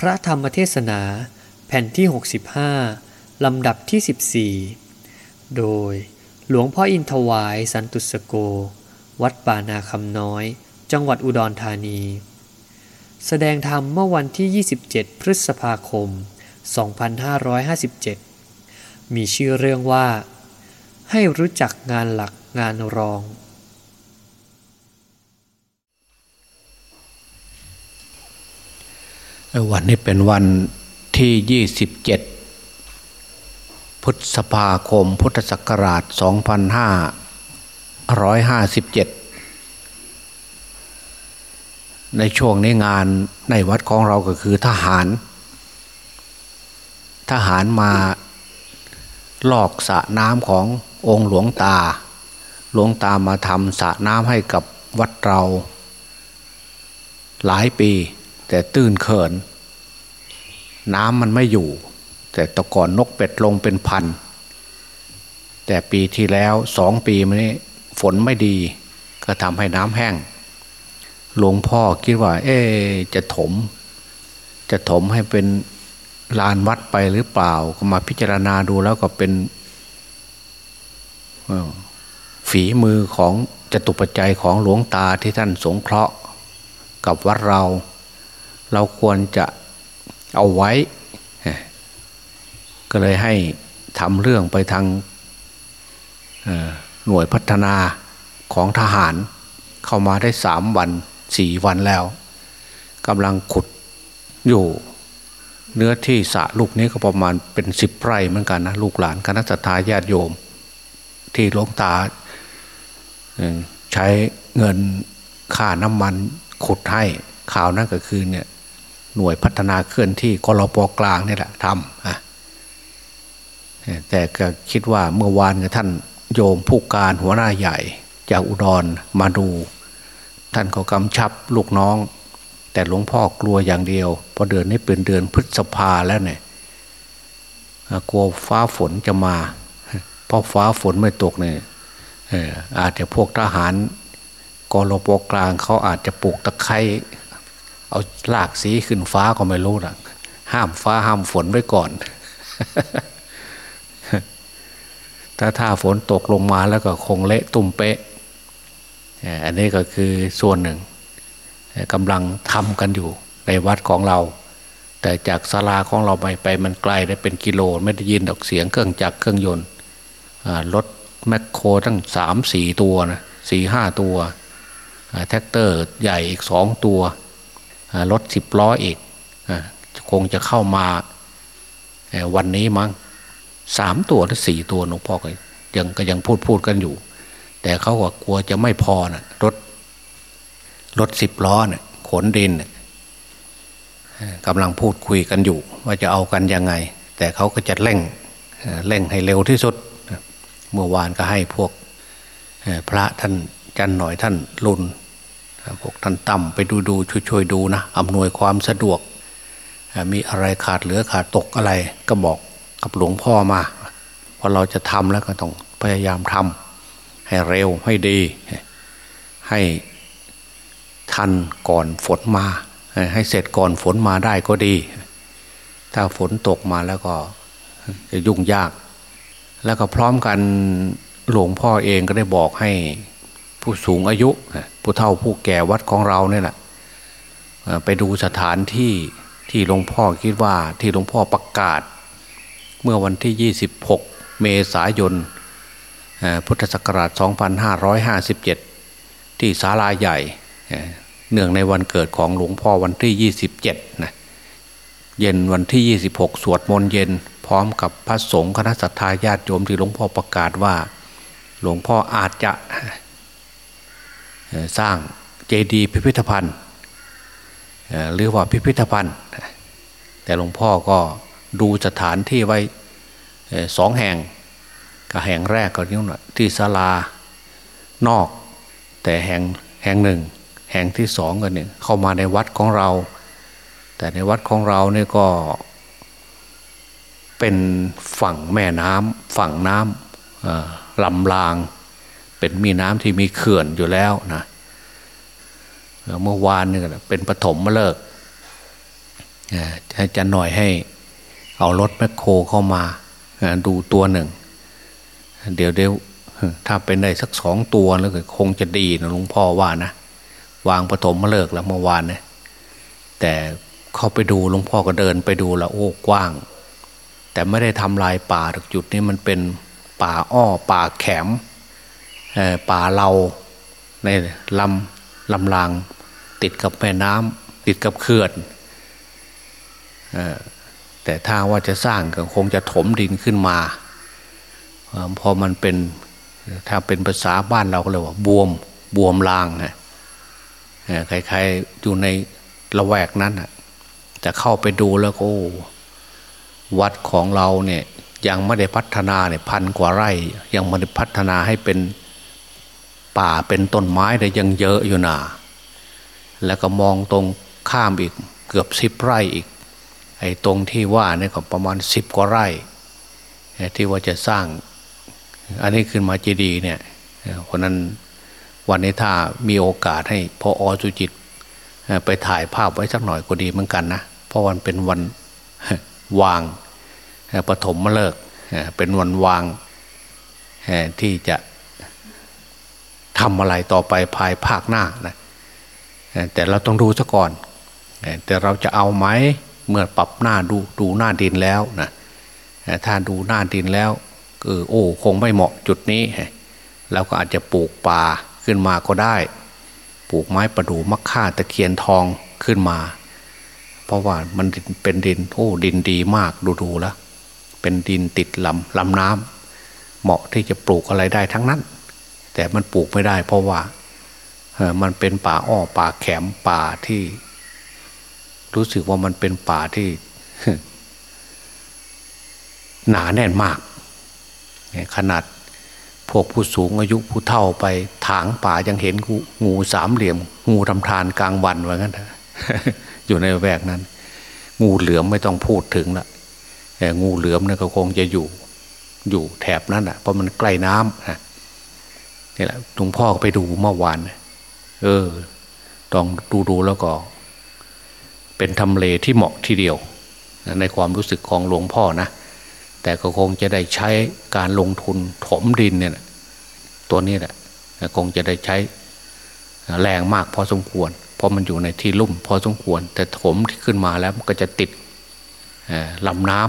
พระธรรมเทศนาแผ่นที่ 65 ลำดับที่ 14 โดยหลวงพ่ออินทวายสันตุสโก วัดป่านาคำน้อย จังหวัดอุดรธานี แสดงธรรมเมื่อวันที่ 27 พฤษภาคม 2557 มีชื่อเรื่องว่า ให้รู้จักงานหลักงานรอง วันนี้เป็นวันที่ 27 พฤษภาคม พุทธศักราช 2557 ในช่วงนี้งานในวัดของเราก็คือทหาร ทหารมาลอกสระน้ำขององค์หลวงตา หลวงตามาทำสระน้ำให้กับวัดเรา หลายปี แต่ตื้นเขิน น้ำมันไม่อยู่ แต่ตะก่อนนกเป็ดลงเป็นพัน แต่ปีที่แล้วสองปีมานี้ฝนไม่ดี ก็ทำให้น้ำแห้ง หลวงพ่อคิดว่า เอ๊จะถม จะถมให้เป็นลานวัดไปหรือเปล่า ก็มาพิจารณาดูแล้วก็เป็นฝีมือของจตุปัจจัยของหลวงตาที่ท่านสงเคราะห์กับวัดเรา เราควรจะเอาไว้ ก็เลยให้ทำเรื่องไปทางหน่วยพัฒนาของทหาร เข้ามาได้สามวันสี่วันแล้วกำลังขุดอยู่ เนื้อที่สะลูกนี้ก็ประมาณเป็นสิบไร่เหมือนกันนะลูกหลานคณะสัตยาญาติโยม ที่ลวงตาใช้เงินค่าน้ำมันขุดให้ข่าวนั่นก็คือเนี่ย หน่วยพัฒนาเคลื่อนที่กรปกลางนี่แหละทำอะแต่ก็คิดว่าเมื่อวานกับท่านโยมผู้การหัวหน้าใหญ่ จากอุดรมาดู ท่านก็กำชับลูกน้อง แต่หลวงพ่อกลัวอย่างเดียวพราะเดือนนี้เป็นเดือนพฤษภาแล้วเนี่ยกลัวฟ้าฝนจะมาเพราะฟ้าฝนไม่ตกเนี่ยอาจจะพวกทหารกรปกลางเขาอาจจะปลูกตะไคร้ เอาลากสีขึ้นฟ้าก็ไม่รู้นะห้ามฟ้าห้ามฝนไว้ก่อน ถ้าถ้าฝนตกลงมาแล้วก็คงเละตุ่มเป๊ะ อันนี้ก็คือส่วนหนึ่งกำลังทำกันอยู่ในวัดของเรา แต่จากศาลาของเราไปไปมันไกลได้เป็นกิโล ไม่ได้ยินดอกเสียงเครื่องจักรเครื่องยนต์รถแมคโครตั้งสามสี่ตัวนะสี่ห้าตัวแทรกเตอร์ใหญ่อีกสองตัว รถสิบล้ออีกคงจะเข้ามาวันนี้มั้งสามตัวหรือสี่ตัวหลวงพ่อก็ยังก็ยังพูดพูดกันอยู่ แต่เขาก็กลัวจะไม่พอนะรถรถสิบล้อเนี่ยขนดินกำลังพูดคุยกันอยู่ ว่าจะเอากันยังไง แต่เขาก็จะเร่งเร่งให้เร็วที่สุด เมื่อวานก็ให้พวกพระท่านจันหน่อยท่านลุน พวกท่านต่ำไปดูดูช่วยช่วยดูนะอำนวยความสะดวก มีอะไรขาดเหลือขาดตกอะไร ก็บอกกับหลวงพ่อมาพอเราจะทำแล้วก็ต้องพยายามทำให้เร็วให้ดี ให้ทันก่อนฝนมา ให้เสร็จก่อนฝนมาได้ก็ดี ถ้าฝนตกมาแล้วก็จะยุ่งยาก แล้วก็พร้อมกันหลวงพ่อเองก็ได้บอกให้ ผู้สูงอายุ ผู้เฒ่าผู้แก่วัดของเราเนี่ยแหละไปดูสถานที่ที่หลวงพ่อคิดว่าที่หลวงพ่อประกาศ เมื่อวันที่ 26 เมษายนพุทธศักราช 2557 ที่ศาลาใหญ่เนื่องในวันเกิดของหลวงพ่อวันที่ 27นะเย็นวันที่ 26 สวดมนต์เย็น พร้อมกับพระสงฆ์คณะสัตยาญาติโยมที่หลวงพ่อประกาศว่า หลวงพ่ออาจจะ สร้างเจดีย์พิพิธภัณฑ์หรือว่าพิพิธภัณฑ์ แต่หลวงพ่อก็ดูสถานที่ไว้สองแห่งก็แห่งแรกก็นี่นที่ศาลานอก แต่แห่งแห่งหนึ่ง แห่งที่สองก็เนี่ยเข้ามาในวัดของเรา แต่ในวัดของเราเนี่ยก็เป็นฝั่งแม่น้ำฝั่งน้ำลำลาง เป็นมีน้ำที่มีเขื่อนอยู่แล้วนะเมื่อวานนี่เป็นปฐมมาเลิกจะหน่อยให้เอารถแมคโครเข้ามาดูตัวหนึ่ง เดี๋ยวเดี๋ยวถ้าเป็นได้สักสองตัวแล้วก็คงจะดีนะหลวงพ่อว่านะวางปฐมมาเลิกแล้วเมื่อวานเนี่ยแต่เข้าไปดูหลวงพ่อก็เดินไปดูแล้วโอ้กว้าง แต่ไม่ได้ทำลายป่าจุดนี้มันเป็นป่าอ้อป่าแขม ป่าเราในลำลำราง ติดกับแม่น้ำติดกับเขื่อนแต่ถ้าว่าจะสร้างก็คงจะถมดินขึ้นมาพอมันเป็นถ้าเป็นภาษาบ้านเราก็เลยว่าบวมบวมลางนะใครๆอยู่ในละแวกนั้นจะเข้าไปดูแล้วก็วัดของเราเนี่ยยังไม่ได้พัฒนาเนี่ยพันกว่าไร่ ยังไม่ได้พัฒนาให้เป็น ป่าเป็นต้นไม้แต่ยังเยอะอยู่นาแล้วก็มองตรงข้ามอีกเกือบสิบไร่อีก ไอ้ตรงที่ว่าเนี่ยก็ประมาณสิบกว่าไร่ ที่ว่าจะสร้าง อันนี้ขึ้นมาเจดีเนี่ยเพราะนั้นวันนี้ถ้ามีโอกาสให้พออสุจิต ไปถ่ายภาพไว้สักหน่อยก็ดีเหมือนกันนะ เพราะวันเป็นวันวางปฐมมเลิกเป็นวันวางที่จะ ทำอะไรต่อไปภายภาคหน้านะแต่เราต้องดูซะก่อน แต่เราจะเอาไหมเมื่อปรับหน้าดูดูหน้าดินแล้วนะถ้าดูหน้าดินแล้วเออโอ้คงไม่เหมาะจุดนี้เราก็อาจจะปลูกป่าขึ้นมาก็ได้ ปลูกไม้ประดู่มะข่าตะเคียนทองขึ้นมา เพราะว่ามันเป็นดินโอ้ดินดีมากดูดูแล้วเป็นดินติดลำลำน้ำเหมาะที่จะปลูกอะไรได้ทั้งนั้น แต่มันปลูกไม่ได้ เพราะว่ามันเป็นป่าอ้อป่าแขมป่าที่ รู้สึกว่ามันเป็นป่าที่ หนาแน่นมากขนาดพวกผู้สูงอายุผู้เฒ่าไปถางป่ายังเห็นงูสามเหลี่ยม งูทำทานกลางวันว่างั้นอยู่ในแวกนั้น งูเหลือมไม่ต้องพูดถึงละแต่งูเหลือมเนี่ยก็คงจะอยู่ อยู่แถบนั้นอะเพราะมันใกล้น้ำนะ นี่แหละหลวงพ่อไปดูเมื่อวาน เออต้องดูดูแล้วก็ เป็นทำเลที่เหมาะทีเดียว ในความรู้สึกของหลวงพ่อนะ แต่ก็คงจะได้ใช้การลงทุนถมดินเนี่ยตัวนี้แหละคงจะได้ใช้แรงมากพอสมควร เพราะมันอยู่ในที่ลุ่มพอสมควร แต่ถมที่ขึ้นมาแล้วมันก็จะติดลำน้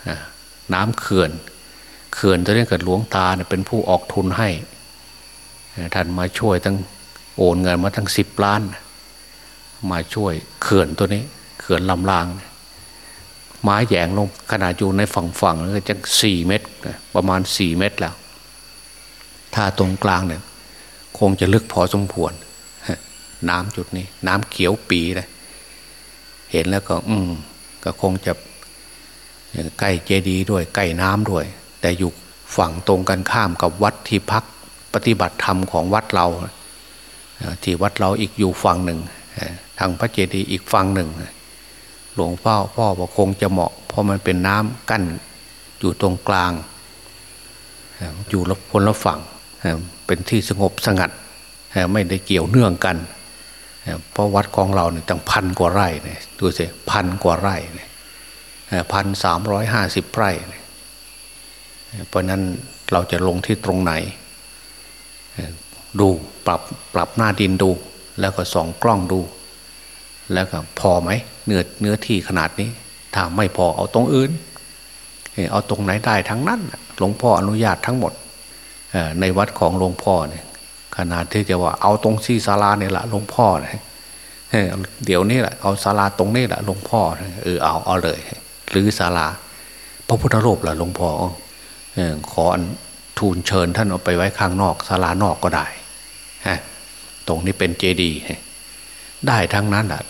ำน้ำเขื่อนเขื่อนตัวนี้เกิดหลวงตาเนี่ยเป็นผู้ออกทุนให้ ท่านมาช่วยตั้งโอนเงินมาทั้งสิบล้าน มาช่วยเขื่อนตัวนี้ เขื่อนลำลางไม้แยงลงขนาดอยู่ในฝั่งฝั่งก็จะสี่เมตร ประมาณสี่เมตรแล้ว ถ้าตรงกลางเนี่ยคงจะลึกพอสมควรน้ำจุดนี้ น้ำเขียวปีเลยเห็นแล้วก็ อืมก็คงจะใกล้เจดีย์ด้วยใกล้น้ำด้วย แต่อยู่ฝั่งตรงกันข้ามกับวัดที่พัก ปฏิบัติธรรมของวัดเราที่วัดเราอีกอยู่ฝั่งหนึ่งทางพระเจดีย์อีกฝั่งหนึ่ง หลวงพ่อพ่อบอกคงจะเหมาะ เพราะมันเป็นน้ำกั้นอยู่ตรงกลาง อยู่ละพลละฝั่งเป็นที่สงบสงัดไม่ได้เกี่ยวเนื่องกัน เพราะวัดของเราเนี่ยตั้งพันกว่าไร่เนี่ยดูสิพันกว่าไร่เนี่ยพันสามร้อยห้าสิบไร่ เพราะนั้นเราจะลงที่ตรงไหน ดูปรับปรับหน้าดินดู แล้วก็ส่องกล้องดู แล้วก็พอไหมเนื้อเนื้อที่ขนาดนี้ ถ้าไม่พอเอาตรงอื่น เอาตรงไหนได้ทั้งนั้นหลวงพ่ออนุญาตทั้งหมดในวัดของหลวงพ่อเนี่ยขนาดที่จะว่าเอาตรงที่ศาลาเนี่ยแหละหลวงพ่อเนี่ยเดี๋ยวนี้แหละเอาศาลาตรงนี้แหละหลวงพ่อเออเอาเอาเลยหรือศาลาพระพุทธรูปแหละหลวงพ่อขอ ทูลเชิญท่านเอาไปไว้ข้างนอกศาลานอกก็ได้ฮตรงนี้เป็นเจดีย์ได้ทั้งนั้นแหละ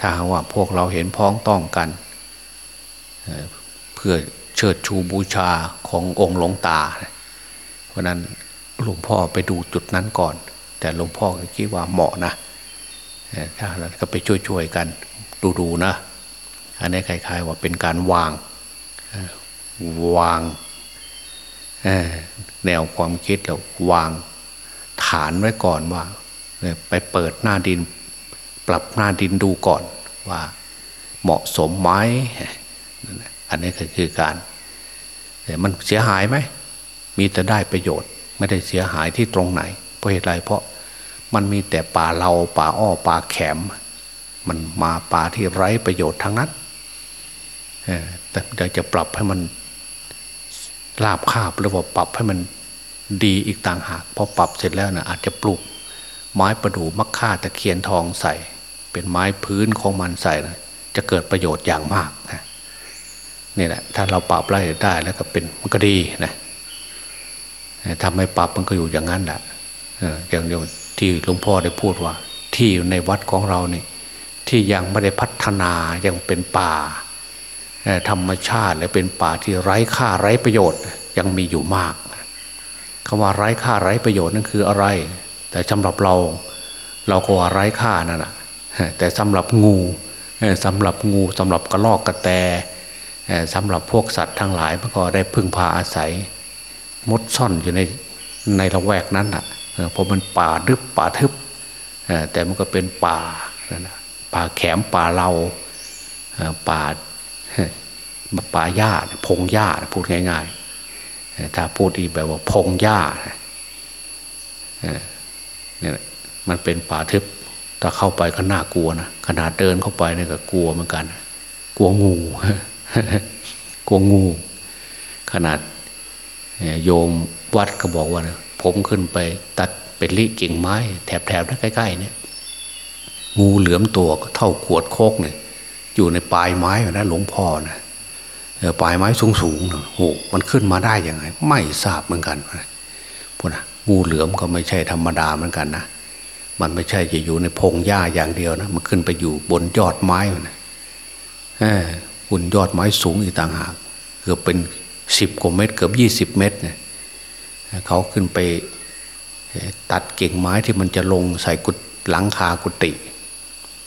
ถ้าว่าพวกเราเห็นพ้องต้องกันเเพื่อเชิดชูบูชาขององค์หลวงตา เพราะนั้นหลวงพ่อไปดูจุดนั้นก่อน แต่หลวงพ่อคิดว่าเหมาะนะถ้านั้นก็ไปช่วยๆกันดูๆนะ อันนี้คล้ายๆว่าเป็นการวางวาง แนวความคิดแล้วางฐานไว้ก่อนว่าไปเปิดหน้าดิน ปรับหน้าดินดูก่อนว่าเหมาะสมไหมอันนี้ก็คือการมันเสียหายไหม มีแต่ได้ประโยชน์ ไม่ได้เสียหายที่ตรงไหน เพราะเหตุไรเพราะมันมีแต่ป่าเราป่าอ้อป่าแขม มันมาป่าที่ไร้ประโยชน์ทั้งนั้นแต่จะปรับให้มัน ลาบคาบหรือว่าปรับให้มันดีอีกต่างหากพอปรับเสร็จแล้วนะอาจจะปลูก ไม้ประดู่มักค่าตะเคียนทองใส่ เป็นไม้พื้นของมันใส่นะจะเกิดประโยชน์อย่างมากนะนี่แหละถ้าเราปรับไล่ได้แล้วก็เป็นมันก็ดีนะทำให้ปรับมันก็อยู่อย่างนั้นแหละอย่างเดียวที่หลวงพ่อได้พูดว่า ที่ในวัดของเราเนี่ยที่ยังไม่ได้พัฒนายังเป็นป่า ธรรมชาติและเป็นป่าที่ไร้ค่าไร้ประโยชน์ยังมีอยู่มากคำว่าไร้ค่าไร้ประโยชน์นั่นคืออะไร แต่สำหรับเราเราก็ว่าไร้ค่านั่นแหะแต่สำหรับงูสำหรับงูสำหรับกระรอกกระแตสำหรับพวกสัตว์ทั้งหลายมันก็ได้พึ่งพาอาศัย มดซ่อนอยู่ในในละแวกนั้นอะเพราะมันป่าดึบป่าทึบแต่มันก็เป็นป่าป่าแขมป่าเราป่า ป่าหญ้าพงหญ้าพูดง่ายๆถ้าพูดอีกแบบว่าพงหญ้าเนี่ยมันเป็นป่าทึบถ้าเข้าไปก็น่ากลัวนะขนาดเดินเข้าไปเนี่ยก็กลัวเหมือนกัน กลัวงูกลัวงู ขนาดโยมวัดก็บอกว่าผมขึ้นไปตัดเป็นลิกิ่งไม้ แถบๆนั้นใกล้ๆเนี่ย งูเหลือมตัวก็เท่าขวดโคกเนี่ย อยู่ในปลายไม้นะหลวงพ่อนะปลายไม้สูงๆนะโอ้มันขึ้นมาได้ยังไง ไม่ทราบเหมือนกันพวกนะงูเหลือมก็ไม่ใช่ธรรมดาเหมือนกันนะมันไม่ใช่จะอยู่ในพงหญ้าอย่างเดียวนะมันขึ้นไปอยู่บนยอดไม้นะบนยอดไม้สูงอีกต่างหากเกือบเป็นสิบกว่าเมตร เกือบยี่สิบเมตรเนี่ยเขาขึ้นไปตัดเก่งไม้ที่มันจะลงใส่กุดหลังคากุฏิ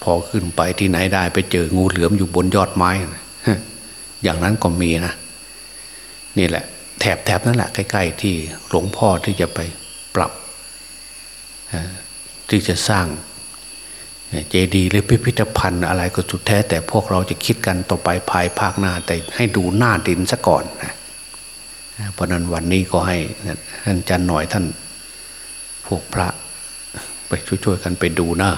พอขึ้นไปที่ไหนได้ไปเจองูเหลือมอยู่บนยอดไม้ อย่างนั้นก็มีนะ นี่แหละ แถบแถบนั่นแหละใกล้ๆที่หลวงพ่อที่จะไปปรับ ที่จะสร้างเจดีย์หรือพิพิธภัณฑ์อะไรก็สุดแท้ แต่พวกเราจะคิดกันต่อไปภายภาคหน้า แต่ให้ดูหน้าดินซะก่อนนะเพราะนั้นวันนี้ก็ให้ท่านจันหน่อยท่าน พวกพระ ไปช่วยๆกันไปดูนะ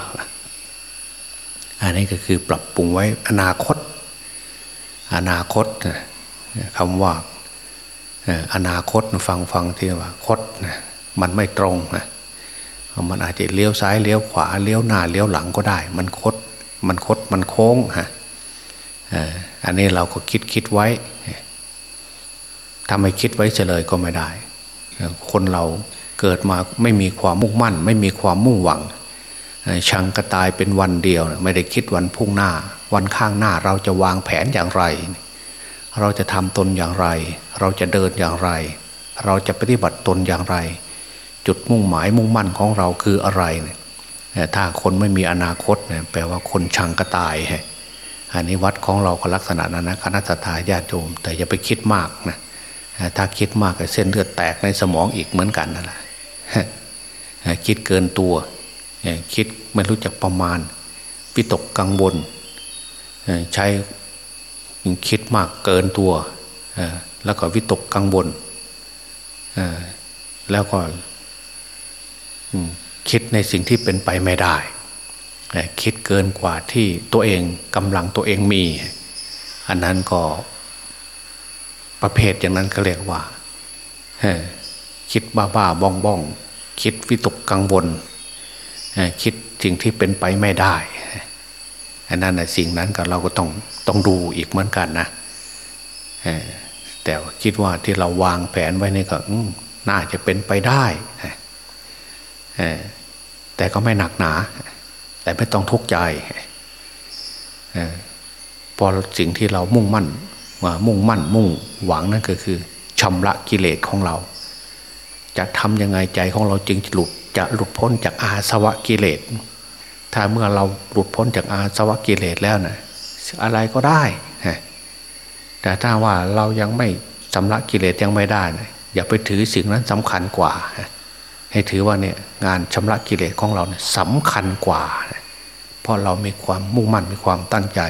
อันนี้ก็คือปรับปรุงไว้อนาคต อนาคตคำว่าอนาคตฟังฟังที่ว่าคตมันไม่ตรงนะมันอาจจะเลี้ยวซ้ายเลี้ยวขวาเลี้ยวหน้าเลี้ยวหลังก็ได้ มันคดมันคดมันโค้งฮะอันนี้เราก็คิดคิดไว้ถ้าไม่คิดไว้เฉลยก็ไม่ได้ คนเราเกิดมาไม่มีความมุ่งมั่น ไม่มีความมุ่งหวัง ชังกระตายเป็นวันเดียว ไม่ได้คิดวันพุ่งหน้า วันข้างหน้าเราจะวางแผนอย่างไร เราจะทำตนอย่างไร เราจะเดินอย่างไร เราจะปฏิบัติตนอย่างไร จุดมุ่งหมายมุ่งมั่นของเราคืออะไรถ้าคนไม่มีอนาคตแปลว่าคนชังกระตายอันนี้วัดของเราก็ลักษณะนั้นนะคณะทาญาติโยมแต่อย่าไปคิดมากนะถ้าคิดมากเส้นเลือดแตกในสมองอีกเหมือนกันนั่นแหละคิดเกินตัว คิดไม่รู้จักประมาณวิตกกังวลใช้คิดมากเกินตัว แล้วก็วิตกกังวลแล้วก็คิดในสิ่งที่เป็นไปไม่ได้ คิดเกินกว่าที่ตัวเองกำลังตัวเองมี อันนั้นก็ประเภทอย่างนั้นก็เรียกว่าคิดบ้าบ้าบ้องบ้องคิดวิตกกังวล คิดสิ่งที่เป็นไปไม่ได้อันนั้นนะสิ่งนั้นก็เราก็ต้องต้องดูอีกเหมือนกันนะแต่คิดว่าที่เราวางแผนไว้นี่ก็น่าจะเป็นไปได้แต่ก็ไม่หนักหนา แต่ไม่ต้องทุกข์ใจพอสิ่งที่เรามุ่งมั่นว่ามุ่งมั่นมุ่งหวังนั่นก็คือชำระกิเลสของเรา จะทำยังไงใจของเราจึงหลุด จะหลุดพ้นจากอาสวะกิเลส ถ้าเมื่อเราหลุดพ้นจากอาสวะกิเลสแล้วนะอะไรก็ได้ แต่ถ้าว่าเรายังไม่ชำระกิเลสยังไม่ได้นะอย่าไปถือสิ่งนั้นสำคัญกว่า ให้ถือว่าเนี่ยงานชำระกิเลสของเราเนี่ยสำคัญกว่า เพราะเรามีความมุ่งมั่นมีความตั้งใจ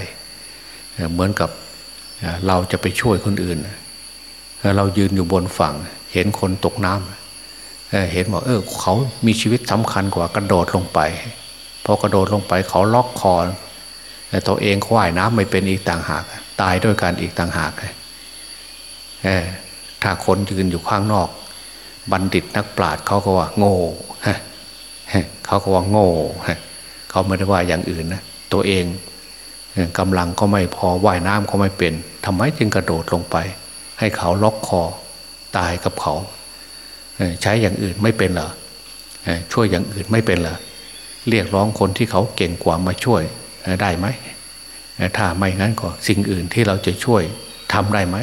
เหมือนกับเราจะไปช่วยคนอื่น เรายืนอยู่บนฝั่ง เห็นคนตกน้ำ เห็นบอกเออเขามีชีวิตสำคัญกว่ากระโดดลงไปพอกระโดดลงไปเขาล็อกคอตัวเองเขาว่ายน้ำไม่เป็นอีกต่างหาก ตายด้วยกันอีกต่างหากถ้าคนยืนอยู่ข้างนอก บัณฑิตนักปราชญ์เขาก็ว่าโง่เขาก็ว่าโง่เขาไม่ได้ว่าอย่างอื่นนะตัวเองกำลังก็ไม่พอว่ายน้ำก็ไม่เป็นทำไมจึงกระโดดลงไป ให้เขาล็อกคอตายกับเขา ใช้อย่างอื่นไม่เป็นเหรอช่วยอย่างอื่นไม่เป็นเหรอเรียกร้องคนที่เขาเก่งกว่ามาช่วยได้ไหมถ้าไม่งั้นก็สิ่งอื่นที่เราจะช่วยทำได้ไหม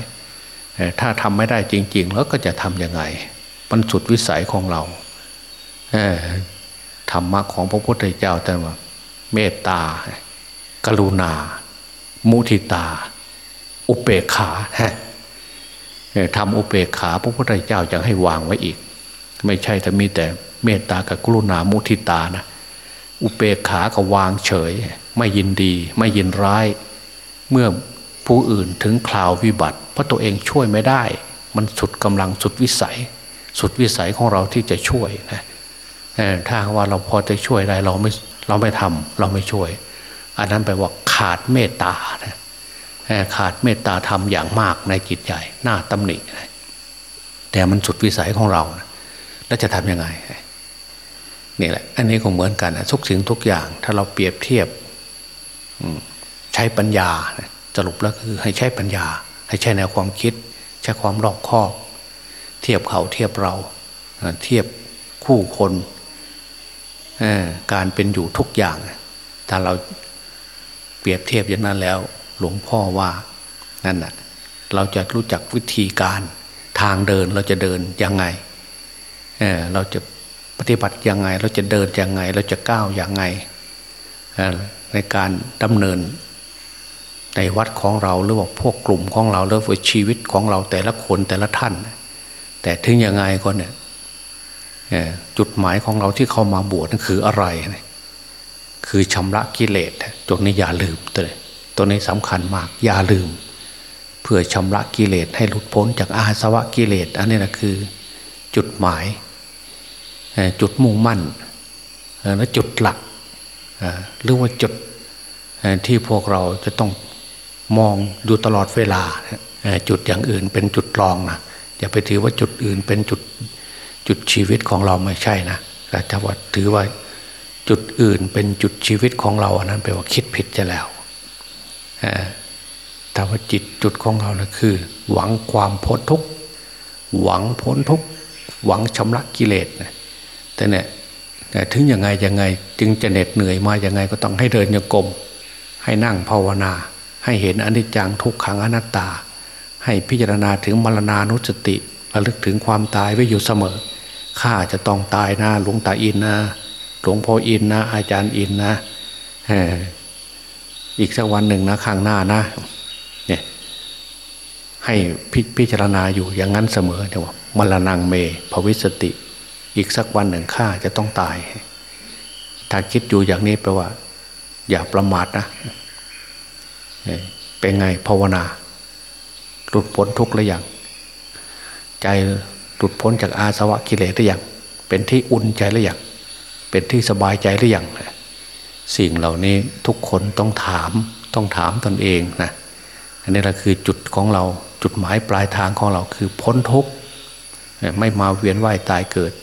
ถ้าทำไม่ได้จริง ๆ แล้วก็จะทำยังไงมันสุดวิสัยของเราธรรมะของพระพุทธเจ้าแต่ว่าเมตตา กรุณา มุทิตา อุเบกขา ทำอุเบกขาพระพุทธเจ้าจะให้วางไว้อีก ไม่ใช่แต่มีแต่เมตตากับกรุณามุทิตานะอุเบกขาก็วางเฉย ไม่ยินดี ไม่ยินร้าย เมื่อผู้อื่นถึงคราววิบัติ เพราะตัวเองช่วยไม่ได้ มันสุดกำลังสุดวิสัย สุดวิสัยของเราที่จะช่วยนะถ้าว่าเราพอจะช่วยได้เราไม่เราไม่ทำเราไม่ช่วย อันนั้นแปลว่าขาดเมตตานะ ขาดเมตตาธรรมอย่างมากในจิตใจหน้าตำหนิแต่มันสุดวิสัยของเรานะแล้วจะทำยังไงนี่แหละ อันนี้ก็เหมือนกันนะทุกสิ่งทุกอย่าง ถ้าเราเปรียบเทียบใช้ปัญญาสรุปแล้วคือให้ใช้ปัญญา ให้ใช้แนวความคิด ใช้ความรอบคอบ เทียบเขาเทียบเราเทียบคู่คนการเป็นอยู่ทุกอย่าง ถ้าเราเปรียบเทียบอย่างนั้นแล้ว หลวงพ่อว่านั่นน่ะเราจะรู้จักวิธีการทางเดินเราจะเดินยังไงเเราจะปฏิบัติยังไง เราจะเดินยังไง เราจะก้าวยังไงในการดำเนิน ในวัดของเราหรือว่าพวกกลุ่มของเราหรือว่าชีวิตของเราแต่ละคนแต่ละท่าน แต่ถึงยังไงก็เนี่ยจุดหมายของเราที่เข้ามาบวชนั่นคืออะไร คือชำระกิเลสตัวนี้อย่าลืมตัวนี้ ตัวนี้สำคัญมาก อย่าลืม เพื่อชำระกิเลสให้หลุดพ้นจากอาสวะกิเลสอันนี้นะคือจุดหมายจุดมุ่งมั่นและจุดหลักหรือว่าจุดที่พวกเราจะต้องมองอยู่ตลอดเวลา จุดอย่างอื่นเป็นจุดรองนะอย่าไปถือว่าจุดอื่นเป็นจุดจุดชีวิตของเราไม่ใช่นะแต่ถ้าว่าถือว่าจุดอื่นเป็นจุดชีวิตของเราอันนั้นแปลว่าคิดผิดจะแล้ว แต่ว่าจิตจุดของเรานะคือ หวังความพ้นทุกข์หวังพ้นทุกข์หวังชำระกิเลสนะแต่เนี่ยถึงยังไงยังไง จึงจะเหน็ดเหนื่อยมาอย่างไงก็ต้องให้เดินโยกมให้นั่งภาวนา ให้เห็นอนิจจังทุกขังอนัตตา ให้พิจารณาถึงมรณานุสติระลึกถึงความตายไว้อยู่เสมอข้าจะต้องตายนะหลวงตาอินนะหลวงพ่ออินนะ อาจารย์อินนะ อีกสักวันหนึ่งนะข้างหน้านะเนี่ยให้พพิจารณาอยู่อย่างนั้นเสมอเนี่ยว่ามรณงเมภวิสติ อีกสักวันหนึ่งข้าจะต้องตาย ถ้าคิดอยู่อย่างนี้แปลว่า อย่าประมาทนะเป็นไงภาวนาหลุดพ้นทุกข์หรือยังใจหลุดพ้นจากอาสวะกิเลสหรือยังเป็นที่อุ่นใจหรือยังเป็นที่สบายใจหรือยัง สิ่งเหล่านี้ทุกคนต้องถามต้องถามตนเองนะอันนี้แหละคือจุดของเราจุดหมายปลายทางของเราคือพ้นทุกข์ไม่มาเวียนว่ายตายเกิด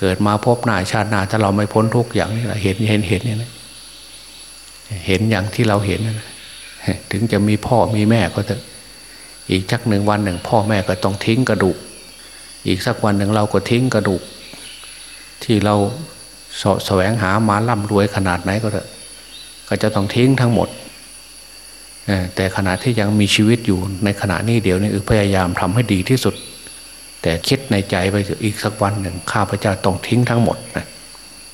เกิดมาพบหน้าชาติหน้าถ้าเราไม่พ้นทุกข์อย่างนี้เห็นเห็นเห็นเนี่ยเห็นอย่างที่เราเห็นนะถึงจะมีพ่อมีแม่ก็จะอีกชักหนึ่งวันหนึ่ง พ่อแม่ก็ต้องทิ้งกระดูก อีกสักวันหนึ่งเราก็ทิ้งกระดูก ที่เรา สแสวงหามาล่ำรวยขนาดไหนก็เถอะก็จะต้องทิ้งทั้งหมดแต่ขณะที่ยังมีชีวิตอยู่ในขณะนี้เดี๋ยวนี้พยายามทำให้ดีที่สุด แต่คิดในใจไปอีกสักวันหนึ่งข้าพเจ้าต้องทิ้งทั้งหมดนะ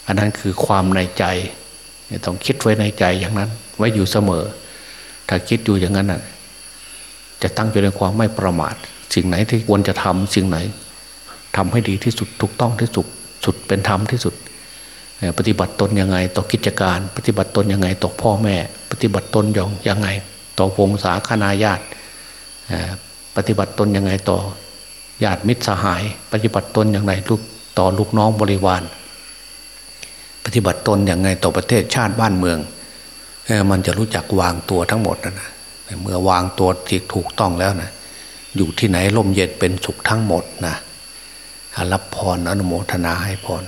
อันนั้นคือความในใจต้องคิดไว้ในใจอย่างนั้น ไว้อยู่เสมอ ถ้าคิดอยู่อย่างนั้นนะจะตั้งอยู่ในความไม่ประมาท สิ่งไหนที่ควรจะทำสิ่งไหนทำให้ดีที่สุดถูกต้องที่สุดสุดเป็นธรรมที่สุด ปฏิบัติตนยังไง ต่อกิจการ ปฏิบัติตนยังไงต่อพ่อแม่ ปฏิบัติตนอย่างยังไง ต่อวงศาคณาญาติปฏิบัติตนยังไงต่อญาติมิตรสหาย ปฏิบัติตนอย่างไรลูกต่อลูกน้องบริวาร ปฏิบัติตนอย่างไงต่อประเทศชาติบ้านเมืองมันจะรู้จักวางตัวทั้งหมดนะนะเมื่อวางตัวจิตถูกต้องแล้วนะอยู่ที่ไหนร่มเย็นเป็นสุขทั้งหมดนะรับพรอนุโมทนาให้พร